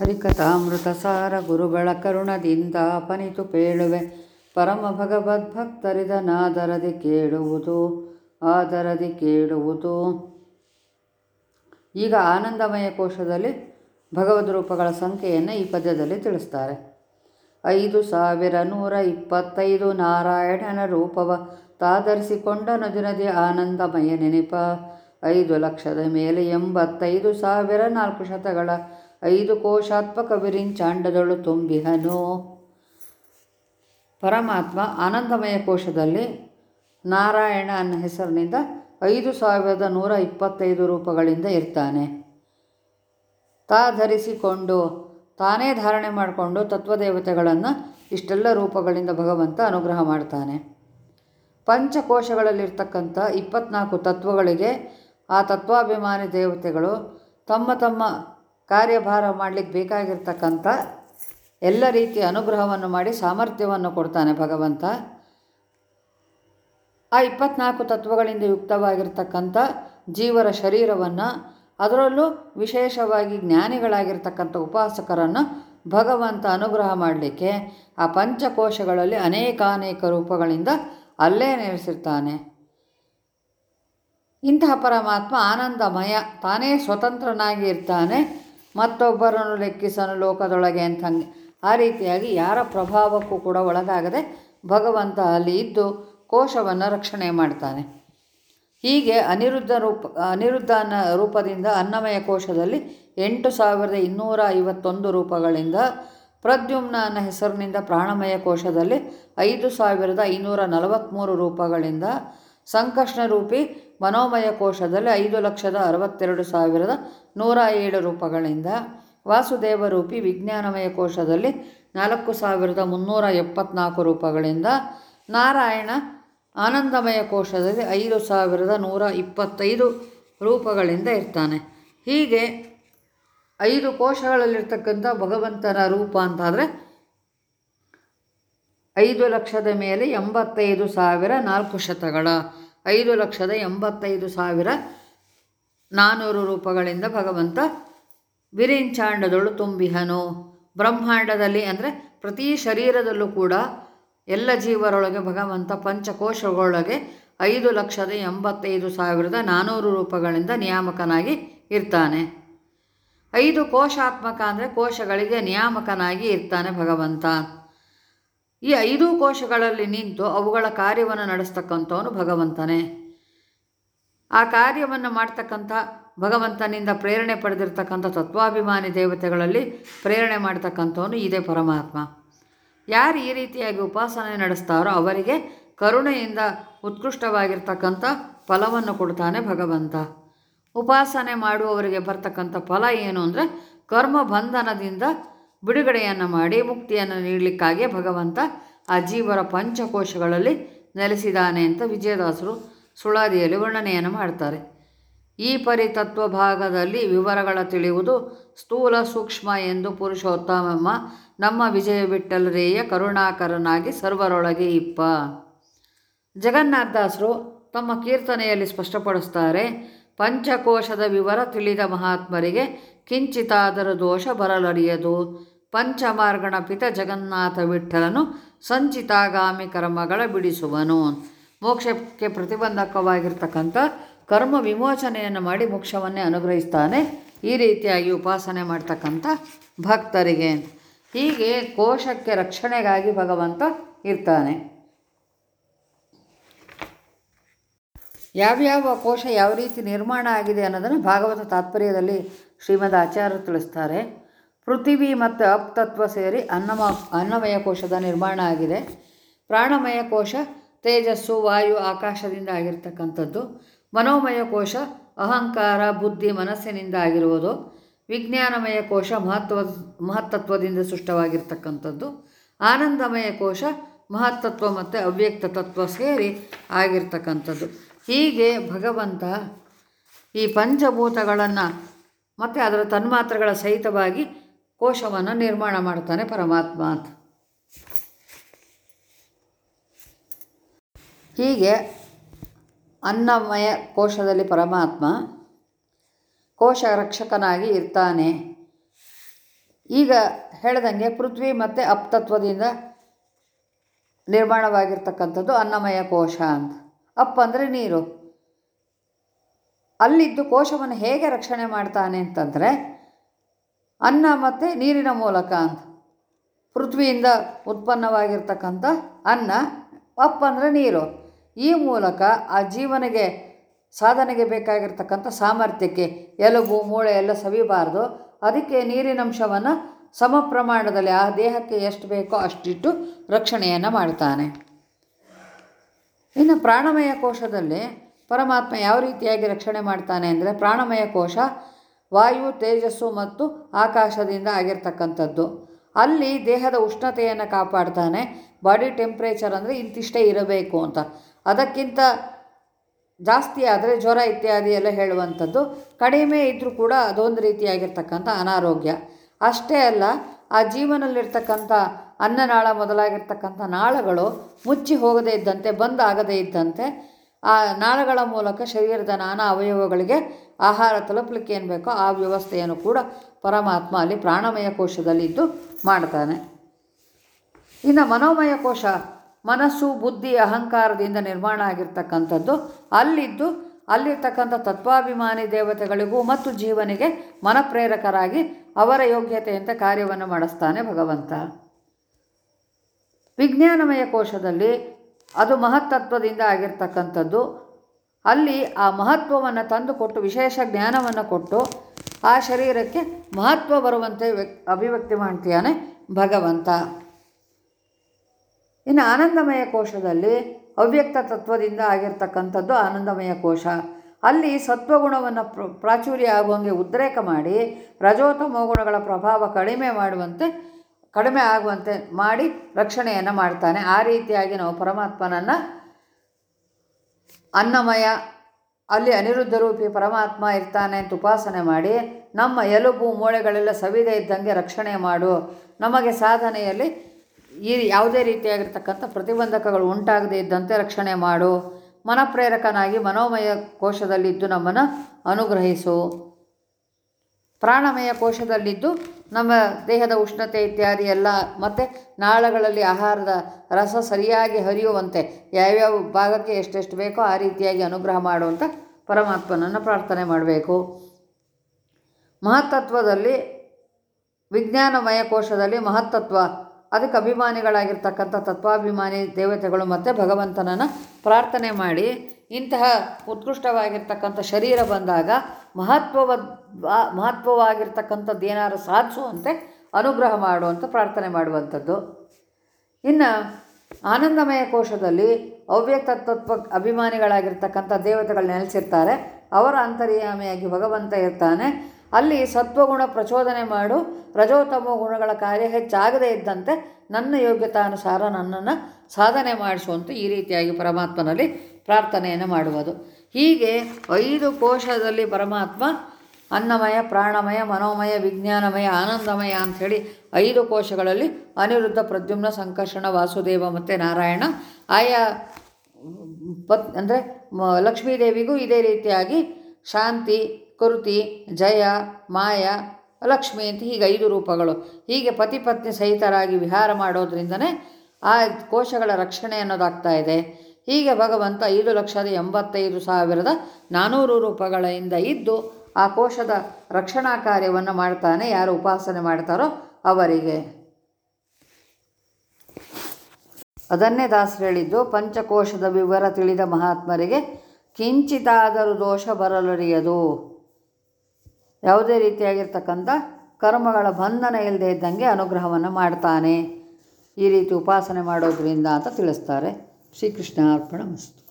ಹರಿಕಥಾಮೃತ ಸಾರ ಗುರುಗಳ ಕರುಣದಿಂದ ಅಪನಿತು ಪೇಳುವೆ. ಪರಮ ಭಗವದ್ಭಕ್ತರಿದನಾದರದಿ ಕೇಳುವುದು, ಆದರದಿ ಕೇಳುವುದು. ಈಗ ಆನಂದಮಯ ಕೋಶದಲ್ಲಿ ಭಗವದ್ ರೂಪಗಳ ಸಂಖ್ಯೆಯನ್ನು ಈ ಪದ್ಯದಲ್ಲಿ ತಿಳಿಸ್ತಾರೆ. ಐದು ಸಾವಿರ ನೂರ ಇಪ್ಪತ್ತೈದು ನಾರಾಯಣನ ರೂಪವ ತಾದರಿಸಿಕೊಂಡ ನದಿನದಿ ನದಿ ಆನಂದಮಯ ನೆನಪ. ಐದು ಲಕ್ಷದ ಮೇಲೆ ಎಂಬತ್ತೈದು ಸಾವಿರ ನಾಲ್ಕು ಶತಗಳ ಐದು ಕೋಶಾತ್ಮಕ ವಿರಿಂಚಾಂಡದಳು ತುಂಬಿಹನು ಪರಮಾತ್ಮ ಆನಂದಮಯ ಕೋಶದಲ್ಲಿ ನಾರಾಯಣ ಅನ್ನೋ ಹೆಸರಿನಿಂದ ಐದು ಸಾವಿರದ ನೂರ ಇಪ್ಪತ್ತೈದು ರೂಪಗಳಿಂದ ಇರ್ತಾನೆ. ತಾ ಧರಿಸಿಕೊಂಡು, ತಾನೇ ಧಾರಣೆ ಮಾಡಿಕೊಂಡು ತತ್ವದೇವತೆಗಳನ್ನು ಇಷ್ಟೆಲ್ಲ ರೂಪಗಳಿಂದ ಭಗವಂತ ಅನುಗ್ರಹ ಮಾಡ್ತಾನೆ. ಪಂಚಕೋಶಗಳಲ್ಲಿರ್ತಕ್ಕಂಥ ಇಪ್ಪತ್ನಾಲ್ಕು ತತ್ವಗಳಿಗೆ ಆ ತತ್ವಾಭಿಮಾನಿ ದೇವತೆಗಳು ತಮ್ಮ ತಮ್ಮ ಕಾರ್ಯಭಾರ ಮಾಡಲಿಕ್ಕೆ ಬೇಕಾಗಿರ್ತಕ್ಕಂಥ ಎಲ್ಲ ರೀತಿಯ ಅನುಗ್ರಹವನ್ನು ಮಾಡಿ ಸಾಮರ್ಥ್ಯವನ್ನು ಕೊಡ್ತಾನೆ ಭಗವಂತ. ಆ ಇಪ್ಪತ್ನಾಲ್ಕು ತತ್ವಗಳಿಂದ ಯುಕ್ತವಾಗಿರ್ತಕ್ಕಂಥ ಜೀವರ ಶರೀರವನ್ನು ಅದರಲ್ಲೂ ವಿಶೇಷವಾಗಿ ಜ್ಞಾನಿಗಳಾಗಿರ್ತಕ್ಕಂಥ ಉಪಾಸಕರನ್ನು ಭಗವಂತ ಅನುಗ್ರಹ ಮಾಡಲಿಕ್ಕೆ ಆ ಪಂಚಕೋಶಗಳಲ್ಲಿ ಅನೇಕಾನೇಕ ರೂಪಗಳಿಂದ ಅಲ್ಲೇ ನೆಲೆಸಿರ್ತಾನೆ. ಇಂತಹ ಪರಮಾತ್ಮ ಆನಂದಮಯ, ತಾನೇ ಸ್ವತಂತ್ರನಾಗಿ ಇರ್ತಾನೆ. ಮತ್ತೊಬ್ಬರನ್ನು ಲೆಕ್ಕಿಸನು ಲೋಕದೊಳಗೆ ಅಂತಂಗೆ ಆ ರೀತಿಯಾಗಿ ಯಾರ ಪ್ರಭಾವಕ್ಕೂ ಕೂಡ ಒಳಗಾಗದೆ ಭಗವಂತ ಅಲ್ಲಿ ಇದ್ದು ಕೋಶವನ್ನು ರಕ್ಷಣೆ ಮಾಡ್ತಾನೆ. ಹೀಗೆ ಅನಿರುದ್ಧ ರೂಪ ಅನಿರುದ್ಧನ ರೂಪದಿಂದ ಅನ್ನಮಯ ಕೋಶದಲ್ಲಿ ಎಂಟು ಸಾವಿರದ ಇನ್ನೂರ ಐವತ್ತೊಂದು ರೂಪಗಳಿಂದ ಪ್ರದ್ಯುಮ್ನ ಅನ್ನ ಹೆಸರಿನಿಂದ ಪ್ರಾಣಮಯ ಕೋಶದಲ್ಲಿ ಐದು ಸಾವಿರದ ಐನೂರ ನಲವತ್ತ್ಮೂರು ರೂಪಗಳಿಂದ ಸಂಕಷ್ಟ ರೂಪಿ ಮನೋಮಯ ಕೋಶದಲ್ಲಿ ಐದು ಲಕ್ಷದ ಅರವತ್ತೆರಡು ಸಾವಿರದ ನೂರ ಏಳು ರೂಪಗಳಿಂದ ವಾಸುದೇವರೂಪಿ ವಿಜ್ಞಾನಮಯ ಕೋಶದಲ್ಲಿ ನಾಲ್ಕು ಸಾವಿರದ ಮುನ್ನೂರ ಎಪ್ಪತ್ನಾಲ್ಕು ರೂಪಗಳಿಂದ ನಾರಾಯಣ ಆನಂದಮಯ ಕೋಶದಲ್ಲಿ ಐದು ಸಾವಿರದ ನೂರ ಇಪ್ಪತ್ತೈದು ರೂಪಗಳಿಂದ ಇರ್ತಾನೆ. ಹೀಗೆ ಐದು ಕೋಶಗಳಲ್ಲಿರ್ತಕ್ಕಂಥ ಭಗವಂತನ ರೂಪ ಅಂತಾದರೆ ಐದು ಲಕ್ಷದ ಮೇಲೆ ಎಂಬತ್ತೈದು ಸಾವಿರ ನಾಲ್ಕು ಶತಗಳ ಐದು ಲಕ್ಷದ ಎಂಬತ್ತೈದು ಸಾವಿರ ನಾನ್ನೂರು ರೂಪಗಳಿಂದ ಭಗವಂತ ವಿರಿಂಚಾಂಡದಳು ತುಂಬಿಹನು. ಬ್ರಹ್ಮಾಂಡದಲ್ಲಿ ಅಂದರೆ ಪ್ರತಿ ಶರೀರದಲ್ಲೂ ಕೂಡ ಎಲ್ಲ ಜೀವರೊಳಗೆ ಭಗವಂತ ಪಂಚಕೋಶಗಳೊಳಗೆ ಐದು ಲಕ್ಷದ ಎಂಬತ್ತೈದು ಸಾವಿರದ ನಾನ್ನೂರು ರೂಪಗಳಿಂದ ನಿಯಾಮಕನಾಗಿ ಇರ್ತಾನೆ. ಐದು ಕೋಶಾತ್ಮಕ ಅಂದರೆ ಕೋಶಗಳಿಗೆ ನಿಯಾಮಕನಾಗಿ ಇರ್ತಾನೆ ಭಗವಂತ. ಈ ಐದು ಕೋಶಗಳಲ್ಲಿ ನಿಂತು ಅವುಗಳ ಕಾರ್ಯವನ್ನು ನಡೆಸ್ತಕ್ಕಂಥವನು ಭಗವಂತನೇ. ಆ ಕಾರ್ಯವನ್ನು ಮಾಡ್ತಕ್ಕಂಥ ಭಗವಂತನಿಂದ ಪ್ರೇರಣೆ ಪಡೆದಿರ್ತಕ್ಕಂಥ ತತ್ವಾಭಿಮಾನಿ ದೇವತೆಗಳಲ್ಲಿ ಪ್ರೇರಣೆ ಮಾಡ್ತಕ್ಕಂಥವನು ಇದೇ ಪರಮಾತ್ಮ. ಯಾರು ಈ ರೀತಿಯಾಗಿ ಉಪಾಸನೆ ನಡೆಸ್ತಾರೋ ಅವರಿಗೆ ಕರುಣೆಯಿಂದ ಉತ್ಕೃಷ್ಟವಾಗಿರ್ತಕ್ಕಂಥ ಫಲವನ್ನು ಕೊಡ್ತಾನೆ ಭಗವಂತ. ಉಪಾಸನೆ ಮಾಡುವವರಿಗೆ ಬರ್ತಕ್ಕಂಥ ಫಲ ಏನು ಅಂದರೆ ಕರ್ಮ ಬಂಧನದಿಂದ ಬಿಡುಗಡೆಯನ್ನು ಮಾಡಿ ಮುಕ್ತಿಯನ್ನು ನೀಡಲಿಕ್ಕಾಗಿ ಭಗವಂತ ಆ ಜೀವರ ಪಂಚಕೋಶಗಳಲ್ಲಿ ನೆಲೆಸಿದ್ದಾನೆ ಅಂತ ವಿಜಯದಾಸರು ಸುಳಾದಿಯಲ್ಲಿ ವರ್ಣನೆಯನ್ನು ಮಾಡ್ತಾರೆ. ಈ ಪರಿತತ್ವ ಭಾಗದಲ್ಲಿ ವಿವರಗಳ ತಿಳಿಯುವುದು ಸ್ಥೂಲ ಸೂಕ್ಷ್ಮ ಎಂದು ಪುರುಷೋತ್ತಮಮ್ಮ ನಮ್ಮ ವಿಜಯ ಬಿಟ್ಟಲರೇಯ ಕರುಣಾಕರನಾಗಿ ಸರ್ವರೊಳಗೆ ಇಪ್ಪ. ಜಗನ್ನಾಥದಾಸರು ತಮ್ಮ ಕೀರ್ತನೆಯಲ್ಲಿ ಸ್ಪಷ್ಟಪಡಿಸ್ತಾರೆ, ಪಂಚಕೋಶದ ವಿವರ ತಿಳಿದ ಮಹಾತ್ಮರಿಗೆ ಕಿಂಚಿತಾದರೂ ದೋಷ ಬರಲರಿಯದು. ಪಂಚಮಾರ್ಗಣ ಪಿತ ಜಗನ್ನಾಥ ವಿಠಲನು ಸಂಚಿತಾಗಾಮಿ ಕರ್ಮಗಳ ಬಿಡಿಸುವನು. ಮೋಕ್ಷಕ್ಕೆ ಪ್ರತಿಬಂಧಕವಾಗಿರ್ತಕ್ಕಂಥ ಕರ್ಮ ವಿಮೋಚನೆಯನ್ನು ಮಾಡಿ ಮೋಕ್ಷವನ್ನೇ ಅನುಗ್ರಹಿಸ್ತಾನೆ. ಈ ರೀತಿಯಾಗಿ ಉಪಾಸನೆ ಮಾಡ್ತಕ್ಕಂಥ ಭಕ್ತರಿಗೆ. ಹೀಗೆ ಕೋಶಕ್ಕೆ ರಕ್ಷಣೆಗಾಗಿ ಭಗವಂತ ಇರ್ತಾನೆ. ಯಾವ್ಯಾವ ಕೋಶ ಯಾವ ರೀತಿ ನಿರ್ಮಾಣ ಆಗಿದೆ ಅನ್ನೋದನ್ನು ಭಾಗವತ ತಾತ್ಪರ್ಯದಲ್ಲಿ ಶ್ರೀಮದ್ ಆಚಾರ್ಯರು ತಿಳಿಸ್ತಾರೆ. ಪೃಥಿವಿ ಮತ್ತು ಅಪ್ತತ್ವ ಸೇರಿ ಅನ್ನಮ, ಅನ್ನಮಯ ಕೋಶದ ನಿರ್ಮಾಣ ಆಗಿದೆ. ಪ್ರಾಣಮಯ ಕೋಶ ತೇಜಸ್ಸು, ವಾಯು, ಆಕಾಶದಿಂದ ಆಗಿರ್ತಕ್ಕಂಥದ್ದು. ಮನೋಮಯ ಕೋಶ ಅಹಂಕಾರ, ಬುದ್ಧಿ, ಮನಸ್ಸಿನಿಂದ ಆಗಿರುವುದು. ವಿಜ್ಞಾನಮಯ ಕೋಶ ಮಹತ್ವ, ಮಹತ್ತತ್ವದಿಂದ ಸೃಷ್ಟವಾಗಿರ್ತಕ್ಕಂಥದ್ದು. ಆನಂದಮಯ ಕೋಶ ಮಹತ್ತತ್ವ ಮತ್ತು ಅವ್ಯಕ್ತ ತತ್ವ ಸೇರಿ ಆಗಿರ್ತಕ್ಕಂಥದ್ದು. ಹೀಗೆ ಭಗವಂತ ಈ ಪಂಚಭೂತಗಳನ್ನು ಮತ್ತು ಅದರ ತನ್ಮಾತ್ರಗಳ ಸಹಿತವಾಗಿ ಕೋಶವನ್ನು ನಿರ್ಮಾಣ ಮಾಡ್ತಾನೆ ಪರಮಾತ್ಮ ಅಂತ. ಹೀಗೆ ಅನ್ನಮಯ ಕೋಶದಲ್ಲಿ ಪರಮಾತ್ಮ ಕೋಶ ರಕ್ಷಕನಾಗಿ ಇರ್ತಾನೆ. ಈಗ ಹೇಳ್ದಂಗೆ ಪೃಥ್ವಿ ಮತ್ತು ಅಪ್ತತ್ವದಿಂದ ನಿರ್ಮಾಣವಾಗಿರ್ತಕ್ಕಂಥದ್ದು ಅನ್ನಮಯ ಕೋಶ ಅಂತ. ಅಪ್ ಅಂದರೆ ನೀರು. ಅಲ್ಲಿದ್ದು ಕೋಶವನ್ನು ಹೇಗೆ ರಕ್ಷಣೆ ಮಾಡ್ತಾನೆ ಅಂತಂದರೆ ಅನ್ನ ಮತ್ತು ನೀರಿನ ಮೂಲಕ ಅಂತ. ಪೃಥ್ವಿಯಿಂದ ಉತ್ಪನ್ನವಾಗಿರ್ತಕ್ಕಂಥ ಅನ್ನ, ಅಪ್ಪ ಅಂದರೆ ನೀರು. ಈ ಮೂಲಕ ಆ ಜೀವನಿಗೆ, ಸಾಧನೆಗೆ ಬೇಕಾಗಿರ್ತಕ್ಕಂಥ ಸಾಮರ್ಥ್ಯಕ್ಕೆ ಎಲುಬು, ಮೂಳೆ ಎಲ್ಲ ಸವಿಬಾರ್ದು. ಅದಕ್ಕೆ ನೀರಿನಂಶವನ್ನು ಸಮ ಪ್ರಮಾಣದಲ್ಲಿ ಆ ದೇಹಕ್ಕೆ ಎಷ್ಟು ಬೇಕೋ ಅಷ್ಟಿಟ್ಟು ರಕ್ಷಣೆಯನ್ನು ಮಾಡ್ತಾನೆ. ಇನ್ನು ಪ್ರಾಣಮಯ ಕೋಶದಲ್ಲಿ ಪರಮಾತ್ಮ ಯಾವ ರೀತಿಯಾಗಿ ರಕ್ಷಣೆ ಮಾಡ್ತಾನೆ ಅಂದರೆ ಪ್ರಾಣಮಯ ಕೋಶ ವಾಯು, ತೇಜಸ್ಸು ಮತ್ತು ಆಕಾಶದಿಂದ ಆಗಿರ್ತಕ್ಕಂಥದ್ದು. ಅಲ್ಲಿ ದೇಹದ ಉಷ್ಣತೆಯನ್ನು ಕಾಪಾಡ್ತಾನೆ. ಬಾಡಿ ಟೆಂಪ್ರೇಚರ್ ಅಂದರೆ ಇಂತಿಷ್ಟೇ ಇರಬೇಕು ಅಂತ. ಅದಕ್ಕಿಂತ ಜಾಸ್ತಿ ಆದರೆ ಜ್ವರ ಇತ್ಯಾದಿ ಎಲ್ಲ ಹೇಳುವಂಥದ್ದು. ಕಡಿಮೆ ಇದ್ದರೂ ಕೂಡ ಅದೊಂದು ರೀತಿಯಾಗಿರ್ತಕ್ಕಂಥ ಅನಾರೋಗ್ಯ. ಅಷ್ಟೇ ಅಲ್ಲ, ಆ ಜೀವನದಲ್ಲಿರ್ತಕ್ಕಂಥ ಅನ್ನನಾಳ ಮೊದಲಾಗಿರ್ತಕ್ಕಂಥ ನಾಳಗಳು ಮುಚ್ಚಿ ಹೋಗದೇ ಇದ್ದಂತೆ ಬಂದಾಗದೇ ಇದ್ದಂತೆ ಆ ನಾಳಗಳ ಮೂಲಕ ಶರೀರದ ನಾನಾ ಅವಯವಗಳಿಗೆ ಆಹಾರ ತಲುಪಲಿಕ್ಕೆ ಏನು ಬೇಕೋ ಆ ವ್ಯವಸ್ಥೆಯನ್ನು ಕೂಡ ಪರಮಾತ್ಮ ಅಲ್ಲಿ ಪ್ರಾಣಮಯ ಕೋಶದಲ್ಲಿದ್ದು ಮಾಡ್ತಾನೆ. ಇನ್ನು ಮನೋಮಯ ಕೋಶ, ಮನಸ್ಸು, ಬುದ್ಧಿ, ಅಹಂಕಾರದಿಂದ ನಿರ್ಮಾಣ ಆಗಿರ್ತಕ್ಕಂಥದ್ದು ಅಲ್ಲಿದ್ದು ಅಲ್ಲಿರ್ತಕ್ಕಂಥ ತತ್ವಾಭಿಮಾನಿ ದೇವತೆಗಳಿಗೂ ಮತ್ತು ಜೀವನಿಗೆ ಮನಪ್ರೇರಕರಾಗಿ ಅವರ ಯೋಗ್ಯತೆಯಂತೆ ಕಾರ್ಯವನ್ನು ಮಾಡಿಸ್ತಾನೆ ಭಗವಂತ. ವಿಜ್ಞಾನಮಯ ಕೋಶದಲ್ಲಿ ಅದು ಮಹತ್ತತ್ವದಿಂದ ಆಗಿರ್ತಕ್ಕಂಥದ್ದು. ಅಲ್ಲಿ ಆ ಮಹತ್ವವನ್ನು ತಂದುಕೊಟ್ಟು, ವಿಶೇಷ ಜ್ಞಾನವನ್ನು ಕೊಟ್ಟು ಆ ಶರೀರಕ್ಕೆ ಮಹತ್ವ ಬರುವಂತೆ ವ್ಯಕ್, ಅಭಿವ್ಯಕ್ತಿ ಮಾಡ್ತೀಯಾನೆ ಭಗವಂತ. ಇನ್ನು ಆನಂದಮಯ ಕೋಶದಲ್ಲಿ ಅವ್ಯಕ್ತ ತತ್ವದಿಂದ ಆಗಿರ್ತಕ್ಕಂಥದ್ದು ಆನಂದಮಯ ಕೋಶ. ಅಲ್ಲಿ ಸತ್ವಗುಣವನ್ನು ಪ್ರ, ಪ್ರಾಚುರ್ಯ ಆಗುವಂಗೆ ಉದ್ರೇಕ ಮಾಡಿ ರಜೋತಮೋ ಗುಣಗಳ ಪ್ರಭಾವ ಕಡಿಮೆ ಮಾಡುವಂತೆ ಕಡಿಮೆ ಆಗುವಂತೆ ಮಾಡಿ ರಕ್ಷಣೆಯನ್ನು ಮಾಡ್ತಾನೆ. ಆ ರೀತಿಯಾಗಿ ನಾವು ಪರಮಾತ್ಮನನ್ನು ಅನ್ನಮಯ, ಅಲ್ಲಿ ಅನಿರುದ್ಧ ರೂಪಿ ಪರಮಾತ್ಮ ಇರ್ತಾನೆ ಅಂತ ಉಪಾಸನೆ ಮಾಡಿ, ನಮ್ಮ ಎಲುಬು ಮೂಳೆಗಳೆಲ್ಲ ಸವಿದೆ ಇದ್ದಂಗೆ ರಕ್ಷಣೆ ಮಾಡು. ನಮಗೆ ಸಾಧನೆಯಲ್ಲಿ ಈ ಯಾವುದೇ ರೀತಿಯಾಗಿರ್ತಕ್ಕಂಥ ಪ್ರತಿಬಂಧಕಗಳು ಉಂಟಾಗದೇ ಇದ್ದಂತೆ ರಕ್ಷಣೆ ಮಾಡು. ಮನಪ್ರೇರಕನಾಗಿ ಮನೋಮಯ ಕೋಶದಲ್ಲಿದ್ದು ನಮ್ಮನ್ನು ಅನುಗ್ರಹಿಸು. ಪ್ರಾಣಮಯ ಕೋಶದಲ್ಲಿದ್ದು ನಮ್ಮ ದೇಹದ ಉಷ್ಣತೆ ಇತ್ಯಾದಿ ಎಲ್ಲ ಮತ್ತು ನಾಳಗಳಲ್ಲಿ ಆಹಾರದ ರಸ ಸರಿಯಾಗಿ ಹರಿಯುವಂತೆ ಯಾವ್ಯಾವ ಭಾಗಕ್ಕೆ ಎಷ್ಟೆಷ್ಟು ಬೇಕೋ ಆ ರೀತಿಯಾಗಿ ಅನುಗ್ರಹ ಮಾಡುವಂಥ ಪರಮಾತ್ಮನನ್ನು ಪ್ರಾರ್ಥನೆ ಮಾಡಬೇಕು. ಮಹತ್ತತ್ವದಲ್ಲಿ, ವಿಜ್ಞಾನಮಯ ಕೋಶದಲ್ಲಿ ಮಹತ್ತತ್ವ, ಅದಕ್ಕೆ ಅಭಿಮಾನಿಗಳಾಗಿರ್ತಕ್ಕಂಥ ತತ್ವಾಭಿಮಾನಿ ದೇವತೆಗಳು ಮತ್ತು ಭಗವಂತನನ್ನು ಪ್ರಾರ್ಥನೆ ಮಾಡಿ. ಇಂತಹ ಉತ್ಕೃಷ್ಟವಾಗಿರ್ತಕ್ಕಂಥ ಶರೀರ ಬಂದಾಗ ಮಹತ್ವವ ಮಹತ್ವವಾಗಿರ್ತಕ್ಕಂಥದ್ದು ಏನಾರು ಸಾಧಿಸುವಂತೆ ಅನುಗ್ರಹ ಮಾಡುವಂಥ ಪ್ರಾರ್ಥನೆ ಮಾಡುವಂಥದ್ದು. ಇನ್ನು ಆನಂದಮಯ ಕೋಶದಲ್ಲಿ ಅವ್ಯಕ್ತ ತತ್ವ ಅಭಿಮಾನಿಗಳಾಗಿರ್ತಕ್ಕಂಥ ದೇವತೆಗಳು ನೆಲೆಸಿರ್ತಾರೆ. ಅವರ ಅಂತರ್ಯಾಮಿಯಾಗಿ ಭಗವಂತ ಇರ್ತಾನೆ. ಅಲ್ಲಿ ಸತ್ವಗುಣ ಪ್ರಚೋದನೆ ಮಾಡು. ರಜೋತಮೋ ಗುಣಗಳ ಕಾರ್ಯ ಹೆಚ್ಚಾಗದೇ ಇದ್ದಂತೆ ನನ್ನ ಯೋಗ್ಯತಾನುಸಾರ ನನ್ನನ್ನು ಸಾಧನೆ ಮಾಡಿಸುವಂತೆ ಈ ರೀತಿಯಾಗಿ ಪರಮಾತ್ಮನಲ್ಲಿ ಪ್ರಾರ್ಥನೆಯನ್ನು ಮಾಡುವುದು. ಹೀಗೆ ಐದು ಕೋಶದಲ್ಲಿ ಪರಮಾತ್ಮ ಅನ್ನಮಯ, ಪ್ರಾಣಮಯ, ಮನೋಮಯ, ವಿಜ್ಞಾನಮಯ, ಆನಂದಮಯ ಅಂಥೇಳಿ ಐದು ಕೋಶಗಳಲ್ಲಿ ಅನಿರುದ್ಧ, ಪ್ರದ್ಯುಮ್ನ, ಸಂಕರ್ಷಣ, ವಾಸುದೇವ ಮತ್ತು ನಾರಾಯಣ ಆಯಾ ಪತ್ ಅಂದರೆ ಲಕ್ಷ್ಮೀದೇವಿಗೂ ಇದೇ ರೀತಿಯಾಗಿ ಶಾಂತಿ, ಕೃತಿ, ಜಯ, ಮಾಯ, ಲಕ್ಷ್ಮಿ ಅಂತ ಹೀಗೆ ಐದು ರೂಪಗಳು. ಹೀಗೆ ಪತಿ ಪತ್ನಿ ಸಹಿತರಾಗಿ ವಿಹಾರ ಮಾಡೋದ್ರಿಂದನೇ ಆ ಕೋಶಗಳ ರಕ್ಷಣೆ ಅನ್ನೋದಾಗ್ತಾ ಇದೆ. ಹೀಗೆ ಭಗವಂತ ಐದು ಲಕ್ಷದ ಎಂಬತ್ತೈದು ಸಾವಿರದ ನಾನೂರು ರೂಪಗಳಿಂದ ಇದ್ದು ಆ ಕೋಶದ ರಕ್ಷಣಾ ಕಾರ್ಯವನ್ನು ಮಾಡ್ತಾನೆ, ಯಾರು ಉಪಾಸನೆ ಮಾಡ್ತಾರೋ ಅವರಿಗೆ. ಅದನ್ನೇ ದಾಸ್ ಹೇಳಿದ್ದು, ಪಂಚಕೋಶದ ವಿವರ ತಿಳಿದ ಮಹಾತ್ಮರಿಗೆ ಕಿಂಚಿತಾದರೂ ದೋಷ ಬರಲರಿಯದು. ಯಾವುದೇ ರೀತಿಯಾಗಿರ್ತಕ್ಕಂಥ ಕರ್ಮಗಳ ಬಂಧನ ಇಲ್ಲದೆ ಇದ್ದಂಗೆ ಅನುಗ್ರಹವನ್ನು ಮಾಡ್ತಾನೆ. ಈ ರೀತಿ ಉಪಾಸನೆ ಮಾಡೋದ್ರಿಂದ ಅಂತ ತಿಳಿಸ್ತಾರೆ. శ్రీకృష్ణార్పణమస్తు